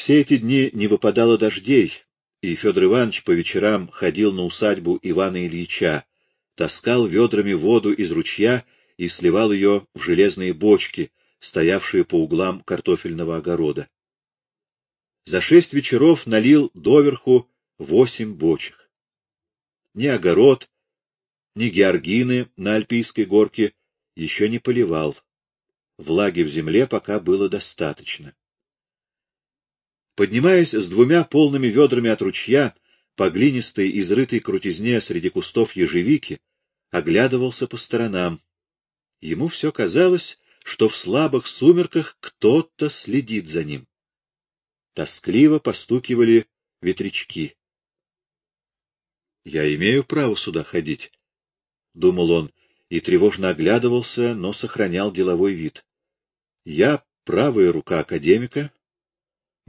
Все эти дни не выпадало дождей, и Федор Иванович по вечерам ходил на усадьбу Ивана Ильича, таскал ведрами воду из ручья и сливал ее в железные бочки, стоявшие по углам картофельного огорода. За шесть вечеров налил доверху восемь бочек. Ни огород, ни георгины на Альпийской горке еще не поливал. Влаги в земле пока было достаточно. Поднимаясь с двумя полными ведрами от ручья по глинистой, изрытой крутизне среди кустов ежевики, оглядывался по сторонам. Ему все казалось, что в слабых сумерках кто-то следит за ним. Тоскливо постукивали ветрячки. — Я имею право сюда ходить, — думал он, и тревожно оглядывался, но сохранял деловой вид. — Я правая рука академика,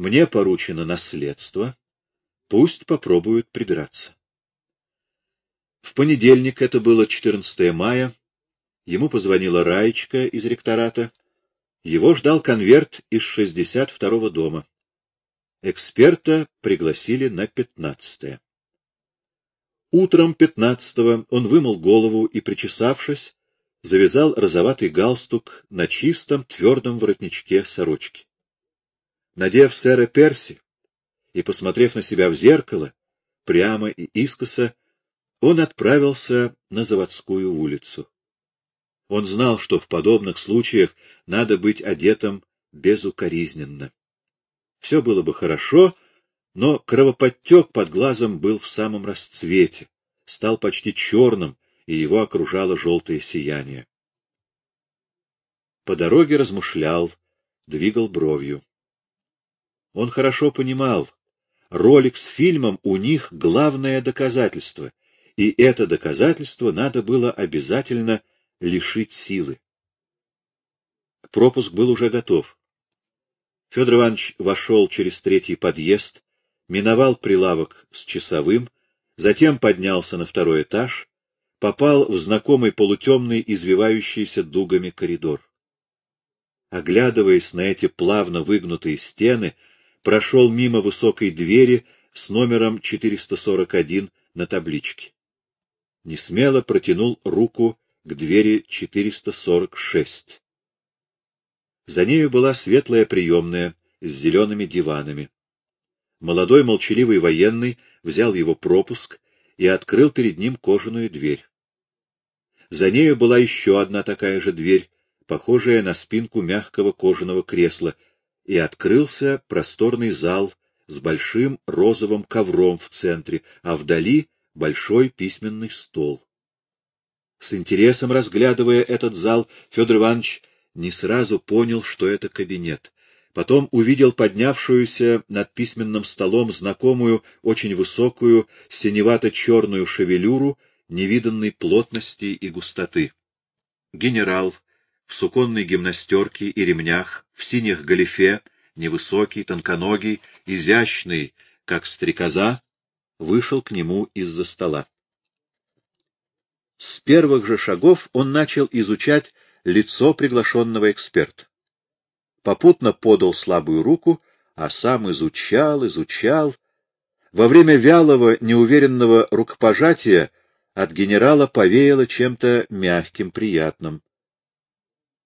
мне поручено наследство, пусть попробуют прибираться. В понедельник, это было 14 мая, ему позвонила Раечка из ректората. Его ждал конверт из 62-го дома. Эксперта пригласили на 15-е. Утром 15-го он вымыл голову и, причесавшись, завязал розоватый галстук на чистом твердом воротничке сорочки. Надев сэра Перси и посмотрев на себя в зеркало, прямо и искоса, он отправился на заводскую улицу. Он знал, что в подобных случаях надо быть одетым безукоризненно. Все было бы хорошо, но кровоподтек под глазом был в самом расцвете, стал почти черным, и его окружало желтое сияние. По дороге размышлял, двигал бровью. Он хорошо понимал, ролик с фильмом у них главное доказательство, и это доказательство надо было обязательно лишить силы. Пропуск был уже готов. Федор Иванович вошел через третий подъезд, миновал прилавок с часовым, затем поднялся на второй этаж, попал в знакомый полутемный, извивающийся дугами коридор. Оглядываясь на эти плавно выгнутые стены, прошел мимо высокой двери с номером 441 на табличке. Несмело протянул руку к двери 446. За нею была светлая приемная с зелеными диванами. Молодой молчаливый военный взял его пропуск и открыл перед ним кожаную дверь. За нею была еще одна такая же дверь, похожая на спинку мягкого кожаного кресла, и открылся просторный зал с большим розовым ковром в центре, а вдали большой письменный стол. С интересом разглядывая этот зал, Федор Иванович не сразу понял, что это кабинет. Потом увидел поднявшуюся над письменным столом знакомую, очень высокую, синевато-черную шевелюру невиданной плотности и густоты. Генерал в суконной гимнастерке и ремнях, в синих галифе, невысокий, тонконогий, изящный, как стрекоза, вышел к нему из-за стола. С первых же шагов он начал изучать лицо приглашенного эксперта. Попутно подал слабую руку, а сам изучал, изучал. Во время вялого, неуверенного рукопожатия от генерала повеяло чем-то мягким, приятным.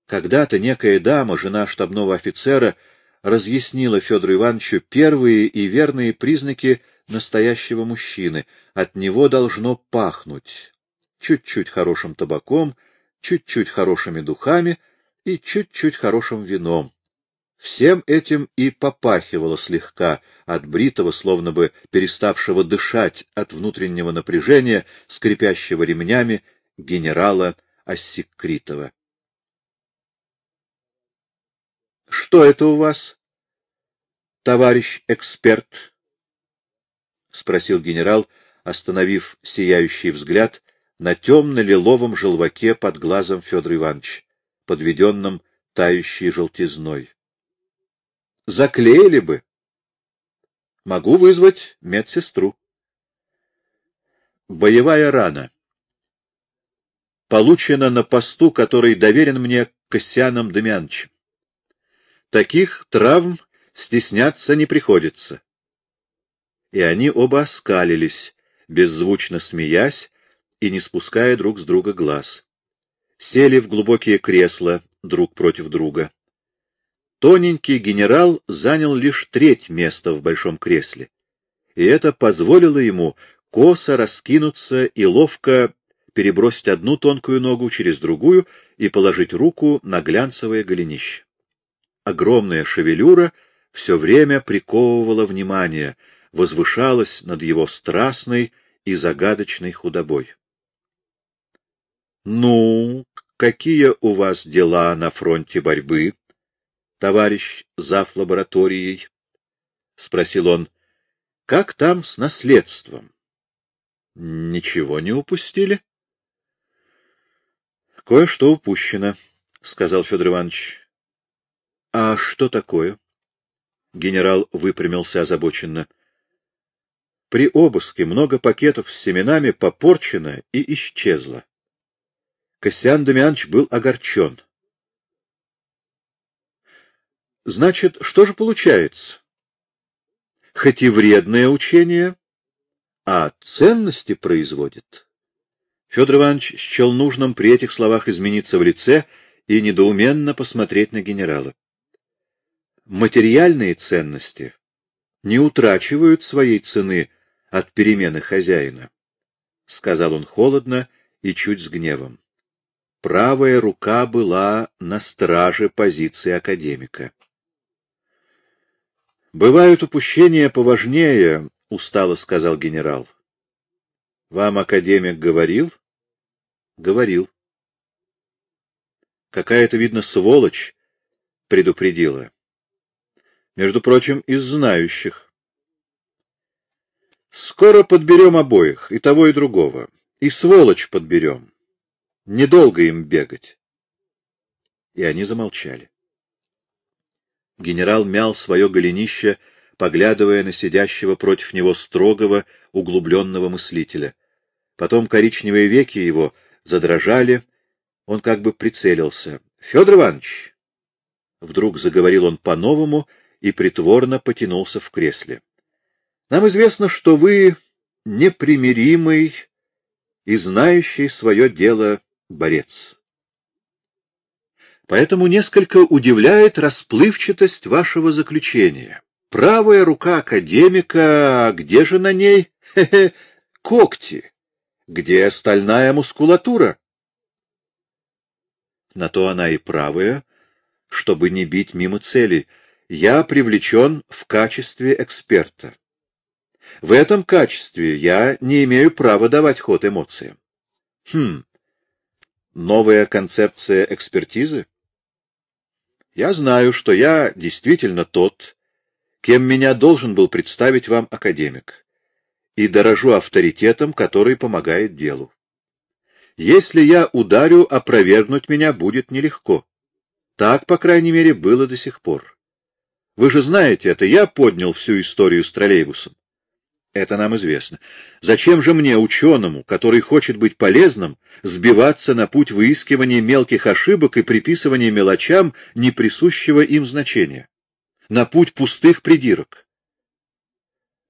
Когда-то некая дама, жена штабного офицера, разъяснила Федору Ивановичу первые и верные признаки настоящего мужчины. От него должно пахнуть чуть-чуть хорошим табаком, чуть-чуть хорошими духами и чуть-чуть хорошим вином. Всем этим и попахивало слегка от бритого, словно бы переставшего дышать от внутреннего напряжения, скрипящего ремнями генерала Ассикритова. — Что это у вас, товарищ эксперт? — спросил генерал, остановив сияющий взгляд на темно-лиловом желваке под глазом Федора Ивановича, подведенном тающей желтизной. — Заклеили бы. — Могу вызвать медсестру. Боевая рана. Получена на посту, который доверен мне Косяном Демьяновичем. Таких травм стесняться не приходится. И они оба оскалились, беззвучно смеясь и не спуская друг с друга глаз. Сели в глубокие кресла друг против друга. Тоненький генерал занял лишь треть места в большом кресле, и это позволило ему косо раскинуться и ловко перебросить одну тонкую ногу через другую и положить руку на глянцевое голенище. Огромная шевелюра все время приковывала внимание, возвышалась над его страстной и загадочной худобой. — Ну, какие у вас дела на фронте борьбы? товарищ зав. лабораторией? — спросил он. — Как там с наследством? — Ничего не упустили? — Кое-что упущено, — сказал Федор Иванович. — А что такое? Генерал выпрямился озабоченно. — При обыске много пакетов с семенами попорчено и исчезло. Костян Дамьянович был огорчен. Значит, что же получается? Хоть и вредное учение, а ценности производит. Федор Иванович счел нужным при этих словах измениться в лице и недоуменно посмотреть на генерала. Материальные ценности не утрачивают своей цены от перемены хозяина, — сказал он холодно и чуть с гневом. Правая рука была на страже позиции академика. Бывают упущения поважнее, — устало сказал генерал. — Вам академик говорил? — Говорил. Какая-то, видно, сволочь предупредила. Между прочим, из знающих. Скоро подберем обоих, и того, и другого. И сволочь подберем. Недолго им бегать. И они замолчали. Генерал мял свое голенище, поглядывая на сидящего против него строгого, углубленного мыслителя. Потом коричневые веки его задрожали, он как бы прицелился. — Федор Иванович! Вдруг заговорил он по-новому и притворно потянулся в кресле. — Нам известно, что вы непримиримый и знающий свое дело борец. Поэтому несколько удивляет расплывчатость вашего заключения. Правая рука академика, где же на ней? Хе-хе, когти. Где стальная мускулатура? На то она и правая, чтобы не бить мимо цели. Я привлечен в качестве эксперта. В этом качестве я не имею права давать ход эмоциям. Хм, новая концепция экспертизы? Я знаю, что я действительно тот, кем меня должен был представить вам академик, и дорожу авторитетом, который помогает делу. Если я ударю, опровергнуть меня будет нелегко. Так, по крайней мере, было до сих пор. Вы же знаете это, я поднял всю историю с троллейбусом. Это нам известно. Зачем же мне, ученому, который хочет быть полезным, сбиваться на путь выискивания мелких ошибок и приписывания мелочам неприсущего им значения? На путь пустых придирок?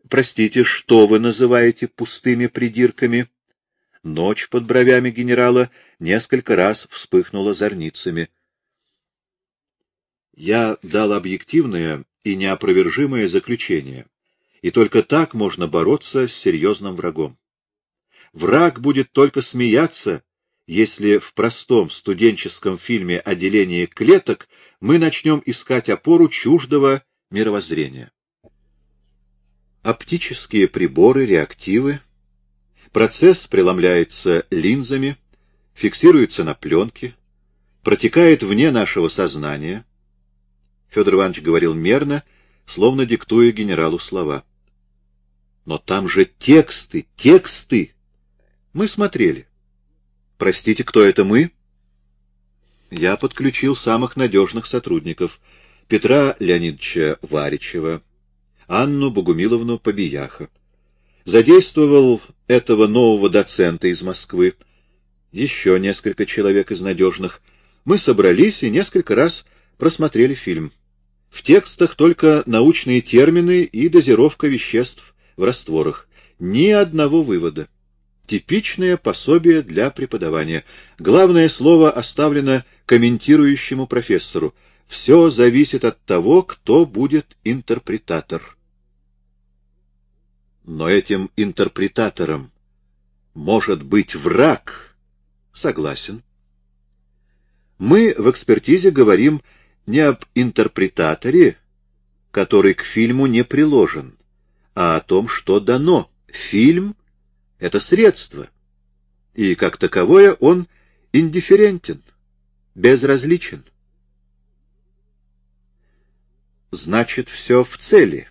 Простите, что вы называете пустыми придирками? Ночь под бровями генерала несколько раз вспыхнула зорницами. Я дал объективное и неопровержимое заключение и только так можно бороться с серьезным врагом. Враг будет только смеяться, если в простом студенческом фильме о делении клеток мы начнем искать опору чуждого мировоззрения. Оптические приборы, реактивы. Процесс преломляется линзами, фиксируется на пленке, протекает вне нашего сознания. Федор Иванович говорил мерно, словно диктуя генералу слова. Но там же тексты, тексты. Мы смотрели. Простите, кто это мы? Я подключил самых надежных сотрудников. Петра Леонидовича Варичева, Анну Богумиловну Побияха. Задействовал этого нового доцента из Москвы. Еще несколько человек из надежных. Мы собрались и несколько раз просмотрели фильм. В текстах только научные термины и дозировка веществ в растворах. Ни одного вывода. Типичное пособие для преподавания. Главное слово оставлено комментирующему профессору. Все зависит от того, кто будет интерпретатор. Но этим интерпретатором может быть враг. Согласен. Мы в экспертизе говорим не об интерпретаторе, который к фильму не приложен, а о том, что дано. Фильм — это средство, и как таковое он индифферентен, безразличен. Значит, все в цели.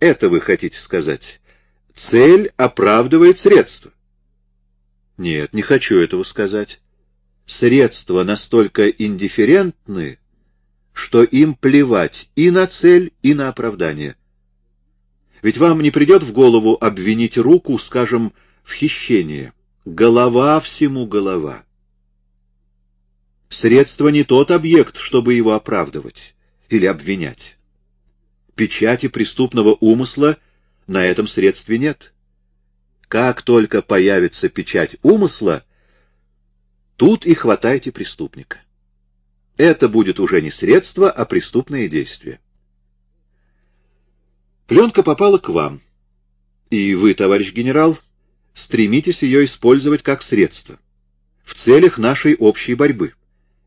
Это вы хотите сказать? Цель оправдывает средства. Нет, не хочу этого сказать средства настолько индифферентны, что им плевать и на цель, и на оправдание. Ведь вам не придет в голову обвинить руку, скажем, в хищении. Голова всему голова. Средство не тот объект, чтобы его оправдывать или обвинять. Печати преступного умысла на этом средстве нет. Как только появится печать умысла, Тут и хватайте преступника. Это будет уже не средство, а преступное действие. Пленка попала к вам, и вы, товарищ генерал, стремитесь ее использовать как средство в целях нашей общей борьбы.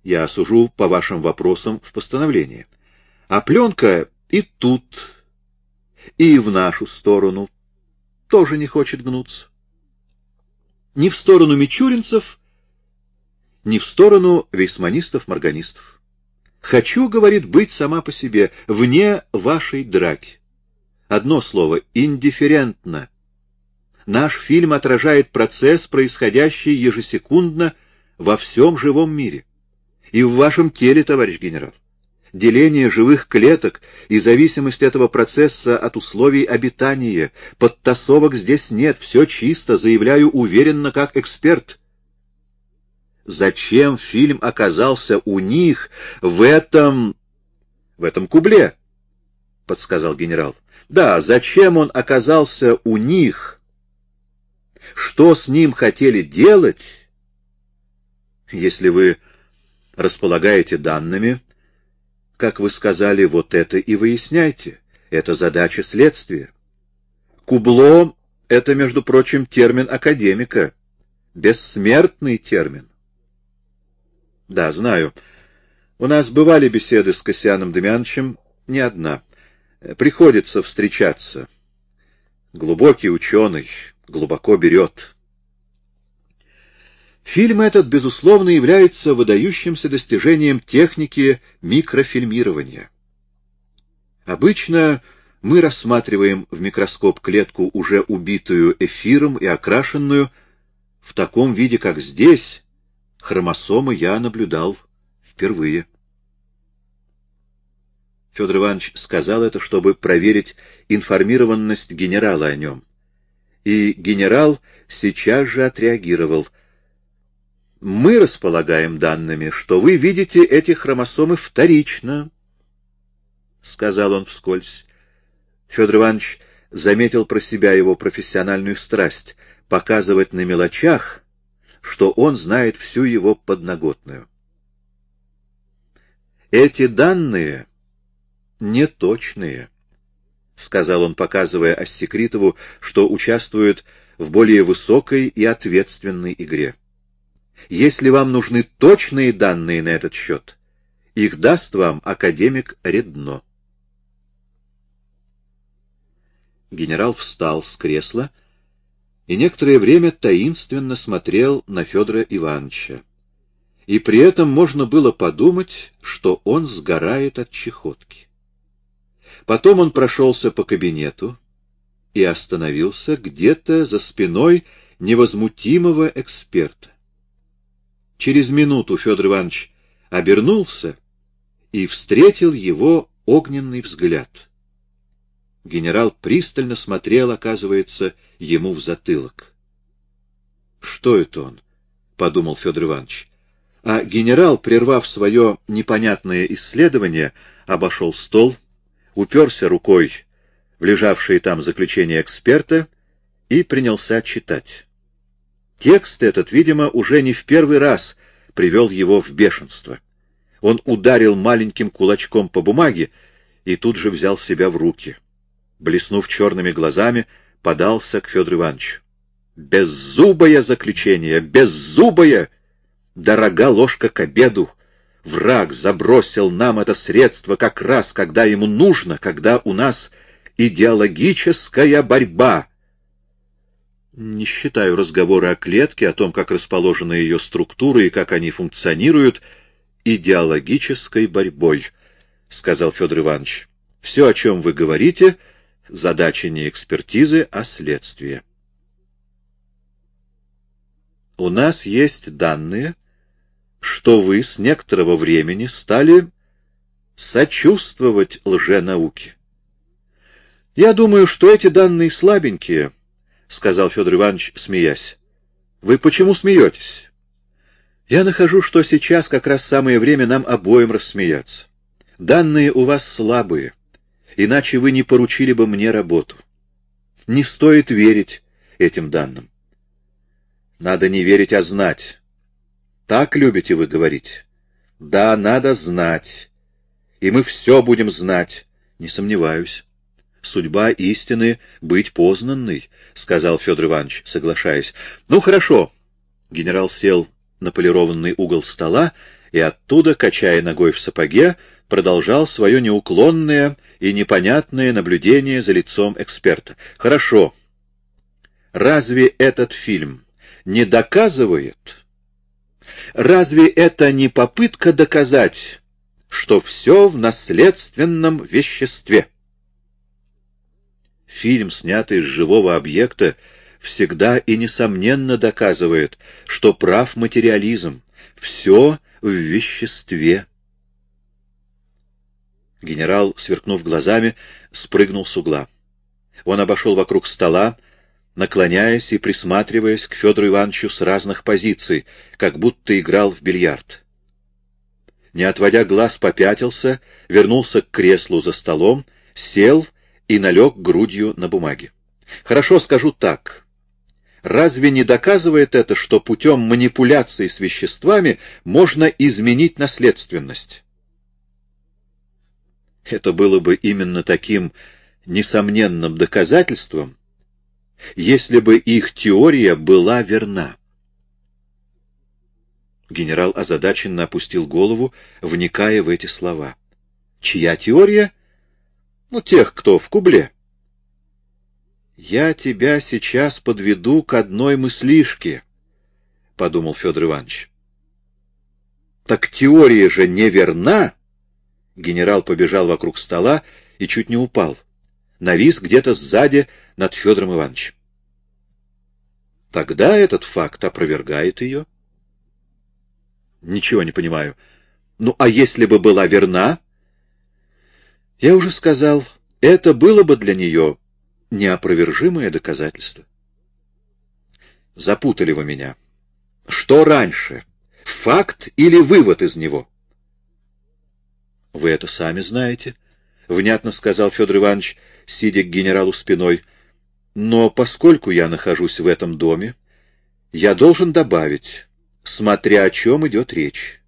Я осужу по вашим вопросам в постановлении. А пленка и тут, и в нашу сторону тоже не хочет гнуться. Ни в сторону мичуринцев, ни в сторону вейсманистов-морганистов. Хочу, говорит, быть сама по себе, вне вашей драки. Одно слово — индифферентно. Наш фильм отражает процесс, происходящий ежесекундно во всем живом мире. И в вашем теле, товарищ генерал. Деление живых клеток и зависимость этого процесса от условий обитания. Подтасовок здесь нет, все чисто, заявляю уверенно как эксперт зачем фильм оказался у них в этом... в этом кубле, — подсказал генерал. Да, зачем он оказался у них? Что с ним хотели делать? Если вы располагаете данными, как вы сказали, вот это и выясняйте. Это задача следствия. Кубло — это, между прочим, термин академика, бессмертный термин. Да, знаю. У нас бывали беседы с Косяном Демьяновичем, не одна. Приходится встречаться. Глубокий ученый, глубоко берет. Фильм этот, безусловно, является выдающимся достижением техники микрофильмирования. Обычно мы рассматриваем в микроскоп клетку, уже убитую эфиром и окрашенную, в таком виде, как здесь, Хромосомы я наблюдал впервые. Федор Иванович сказал это, чтобы проверить информированность генерала о нем. И генерал сейчас же отреагировал. «Мы располагаем данными, что вы видите эти хромосомы вторично», — сказал он вскользь. Федор Иванович заметил про себя его профессиональную страсть — показывать на мелочах — что он знает всю его подноготную. Эти данные неточные, — сказал он, показывая Ассекритову, что участвует в более высокой и ответственной игре. Если вам нужны точные данные на этот счет, их даст вам академик Редно. Генерал встал с кресла и некоторое время таинственно смотрел на Федора Ивановича. И при этом можно было подумать, что он сгорает от чехотки. Потом он прошелся по кабинету и остановился где-то за спиной невозмутимого эксперта. Через минуту Федор Иванович обернулся и встретил его огненный взгляд. Генерал пристально смотрел, оказывается, ему в затылок. — Что это он? — подумал Федор Иванович. А генерал, прервав свое непонятное исследование, обошел стол, уперся рукой в лежавшее там заключение эксперта и принялся читать. Текст этот, видимо, уже не в первый раз привел его в бешенство. Он ударил маленьким кулачком по бумаге и тут же взял себя в руки. Блеснув черными глазами, подался к Федору Ивановичу. «Беззубое заключение! Беззубое! Дорога ложка к обеду! Враг забросил нам это средство как раз, когда ему нужно, когда у нас идеологическая борьба!» Не считаю разговора о клетке, о том, как расположены ее структуры и как они функционируют, идеологической борьбой, — сказал Федор Иванович. — Все, о чем вы говорите, — задача не экспертизы, а следствия. У нас есть данные, что вы с некоторого времени стали сочувствовать лженауке. Я думаю, что эти данные слабенькие, — сказал Федор Иванович, смеясь. — Вы почему смеетесь? Я нахожу, что сейчас как раз самое время нам обоим рассмеяться. Данные у вас слабые, иначе вы не поручили бы мне работу. Не стоит верить этим данным. Надо не верить, а знать. Так любите вы говорить? Да, надо знать. И мы все будем знать, не сомневаюсь. Судьба истины — быть познанной, — сказал Федор Иванович, соглашаясь. — Ну, хорошо. Генерал сел на полированный угол стола и оттуда, качая ногой в сапоге, продолжал свое неуклонное и непонятное наблюдение за лицом эксперта. «Хорошо. Разве этот фильм не доказывает? Разве это не попытка доказать, что все в наследственном веществе?» Фильм, снятый с живого объекта, — всегда и несомненно доказывает, что прав материализм, все в веществе. Генерал, сверкнув глазами, спрыгнул с угла. Он обошел вокруг стола, наклоняясь и присматриваясь к Федору Ивановичу с разных позиций, как будто играл в бильярд. Не отводя глаз, попятился, вернулся к креслу за столом, сел и налег грудью на бумаге. Хорошо скажу так. Разве не доказывает это, что путем манипуляции с веществами можно изменить наследственность? Это было бы именно таким несомненным доказательством, если бы их теория была верна. Генерал озадаченно опустил голову, вникая в эти слова. Чья теория? Ну, тех, кто в кубле. «Я тебя сейчас подведу к одной мыслишке», — подумал Федор Иванович. «Так теория же неверна!» Генерал побежал вокруг стола и чуть не упал. Навис где-то сзади над Федором Ивановичем. Тогда этот факт опровергает ее. Ничего не понимаю. Ну, а если бы была верна? Я уже сказал, это было бы для нее неопровержимое доказательство. Запутали вы меня. Что раньше, факт или вывод из него? Вы это сами знаете, — внятно сказал Федор Иванович, сидя к генералу спиной. Но поскольку я нахожусь в этом доме, я должен добавить, смотря о чем идет речь.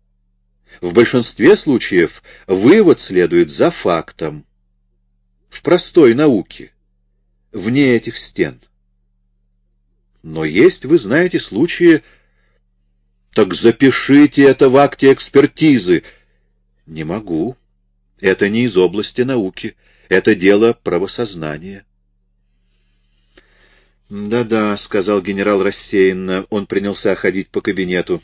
В большинстве случаев вывод следует за фактом. В простой науке вне этих стен. Но есть, вы знаете, случаи... Так запишите это в акте экспертизы. Не могу. Это не из области науки. Это дело правосознания. «Да-да», — сказал генерал рассеянно. Он принялся ходить по кабинету.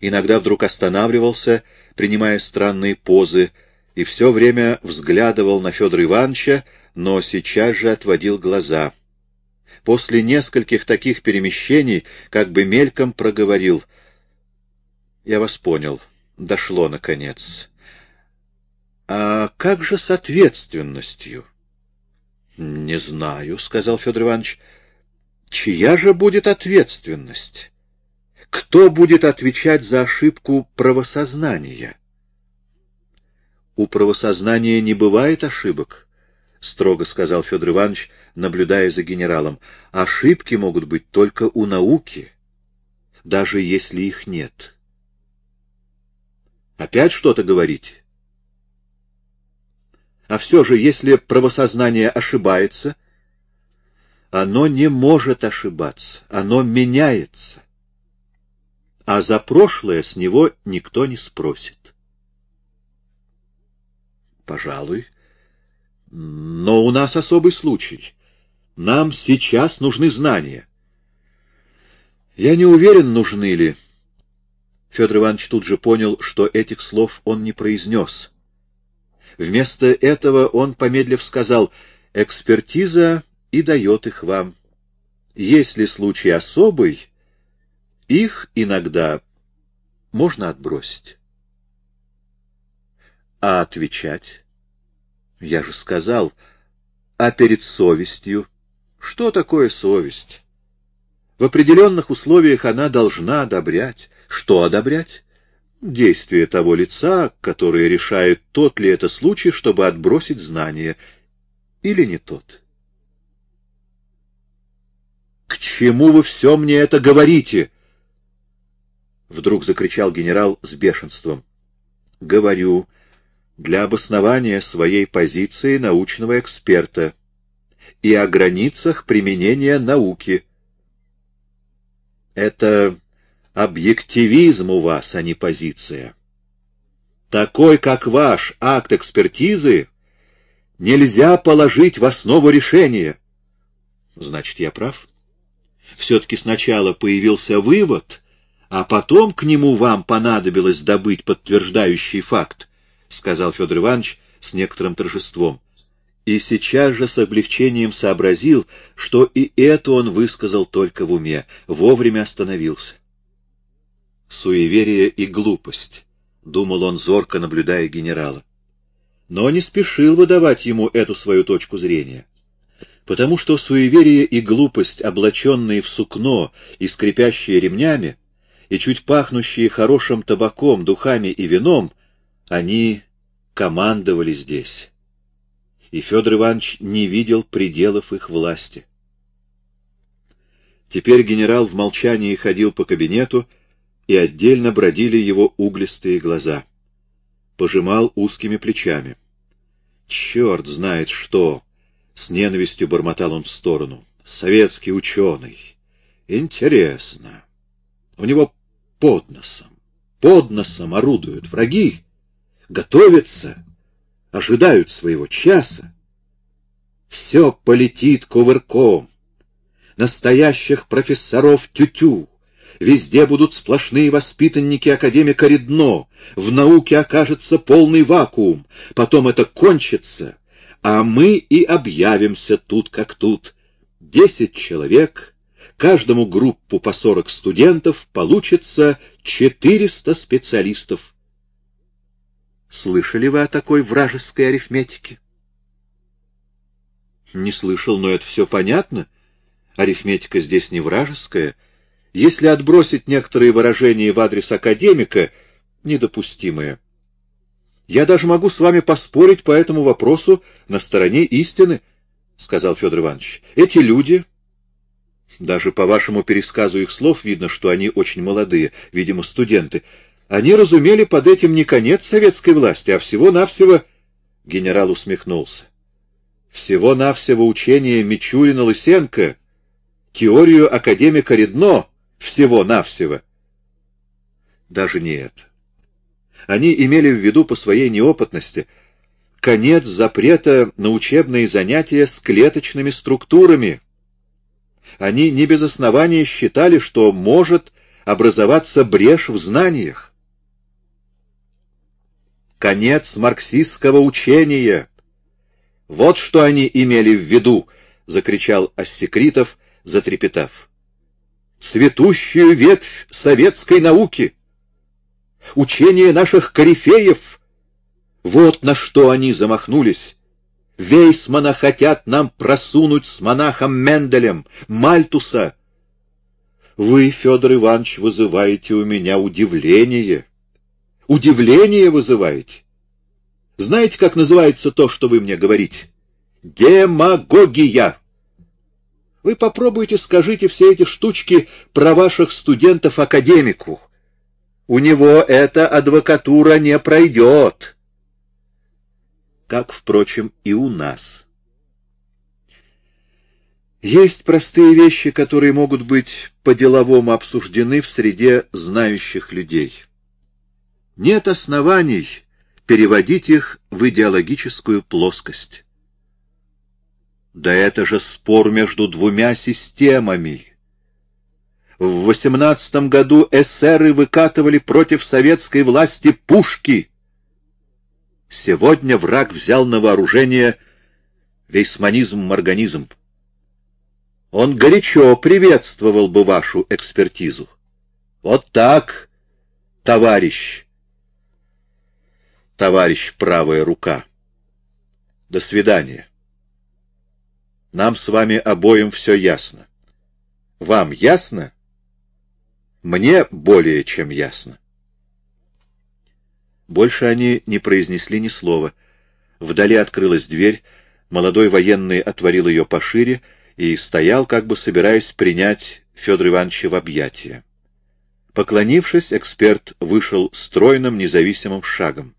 Иногда вдруг останавливался, принимая странные позы, и все время взглядывал на Федора Ивановича, но сейчас же отводил глаза. После нескольких таких перемещений как бы мельком проговорил. «Я вас понял. Дошло, наконец. А как же с ответственностью?» «Не знаю», — сказал Федор Иванович. «Чья же будет ответственность? Кто будет отвечать за ошибку правосознания? У правосознания не бывает ошибок, — строго сказал Федор Иванович, наблюдая за генералом. Ошибки могут быть только у науки, даже если их нет. Опять что-то говорите? А все же, если правосознание ошибается, оно не может ошибаться, оно меняется. А за прошлое с него никто не спросит. Пожалуй. Но у нас особый случай. Нам сейчас нужны знания. Я не уверен, нужны ли. Федор Иванович тут же понял, что этих слов он не произнес. Вместо этого он, помедлив, сказал, «Экспертиза и дает их вам. Если случай особый, их иногда можно отбросить». А отвечать? Я же сказал, а перед совестью? Что такое совесть? В определенных условиях она должна одобрять. Что одобрять? действие того лица, которое решает, тот ли это случай, чтобы отбросить знание, или не тот. «К чему вы все мне это говорите?» Вдруг закричал генерал с бешенством. «Говорю, для обоснования своей позиции научного эксперта и о границах применения науки. Это Объективизм у вас, а не позиция. Такой, как ваш акт экспертизы, нельзя положить в основу решения. Значит, я прав? Все-таки сначала появился вывод, а потом к нему вам понадобилось добыть подтверждающий факт, — сказал Федор Иванович с некоторым торжеством. И сейчас же с облегчением сообразил, что и это он высказал только в уме, вовремя остановился суеверие и глупость, — думал он, зорко наблюдая генерала. Но не спешил выдавать ему эту свою точку зрения, потому что суеверие и глупость, облаченные в сукно и скрипящие ремнями, и чуть пахнущие хорошим табаком, духами и вином, они командовали здесь. И Федор Иванович не видел пределов их власти. Теперь генерал в молчании ходил по кабинету, и отдельно бродили его углистые глаза. Пожимал узкими плечами. «Черт знает что!» — с ненавистью бормотал он в сторону. «Советский ученый! Интересно! У него под носом, под носом орудуют враги, готовятся, ожидают своего часа. Все полетит кувырком. Настоящих профессоров тютю, Везде будут сплошные воспитанники академика Редно. В науке окажется полный вакуум. Потом это кончится, а мы и объявимся тут как тут. Десять человек, каждому группу по сорок студентов, получится четыреста специалистов. Слышали вы о такой вражеской арифметике? Не слышал, но это все понятно. Арифметика здесь не вражеская — если отбросить некоторые выражения в адрес академика, недопустимые. Я даже могу с вами поспорить по этому вопросу на стороне истины, — сказал Федор Иванович. Эти люди, даже по вашему пересказу их слов видно, что они очень молодые, видимо, студенты, они разумели под этим не конец советской власти, а всего-навсего... Генерал усмехнулся. Всего-навсего учение Мичурина-Лысенко, теорию академика Редно — всего-навсего. Даже не это. Они имели в виду по своей неопытности конец запрета на учебные занятия с клеточными структурами. Они не без основания считали, что может образоваться брешь в знаниях. Конец марксистского учения. Вот что они имели в виду, — закричал Ассекритов, затрепетав цветущую ветвь советской науки, учение наших корифеев. Вот на что они замахнулись. Вейсмана хотят нам просунуть с монахом Менделем, Мальтуса. Вы, Федор Иванович, вызываете у меня удивление. Удивление вызываете. Знаете, как называется то, что вы мне говорите? Демагогия. Вы попробуйте, скажите все эти штучки про ваших студентов-академику. У него эта адвокатура не пройдет. Как, впрочем, и у нас. Есть простые вещи, которые могут быть по-деловому обсуждены в среде знающих людей. Нет оснований переводить их в идеологическую плоскость. Да это же спор между двумя системами. В восемнадцатом году эсеры выкатывали против советской власти пушки. Сегодня враг взял на вооружение вейсманизм-морганизм. Он горячо приветствовал бы вашу экспертизу. Вот так, товарищ. Товарищ правая рука. До свидания. Нам с вами обоим все ясно. Вам ясно? Мне более чем ясно. Больше они не произнесли ни слова. Вдали открылась дверь, молодой военный отворил ее пошире и стоял, как бы собираясь принять Федора Ивановича в объятия. Поклонившись, эксперт вышел стройным независимым шагом.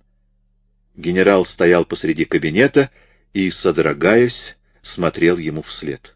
Генерал стоял посреди кабинета и, содрогаясь, смотрел ему вслед.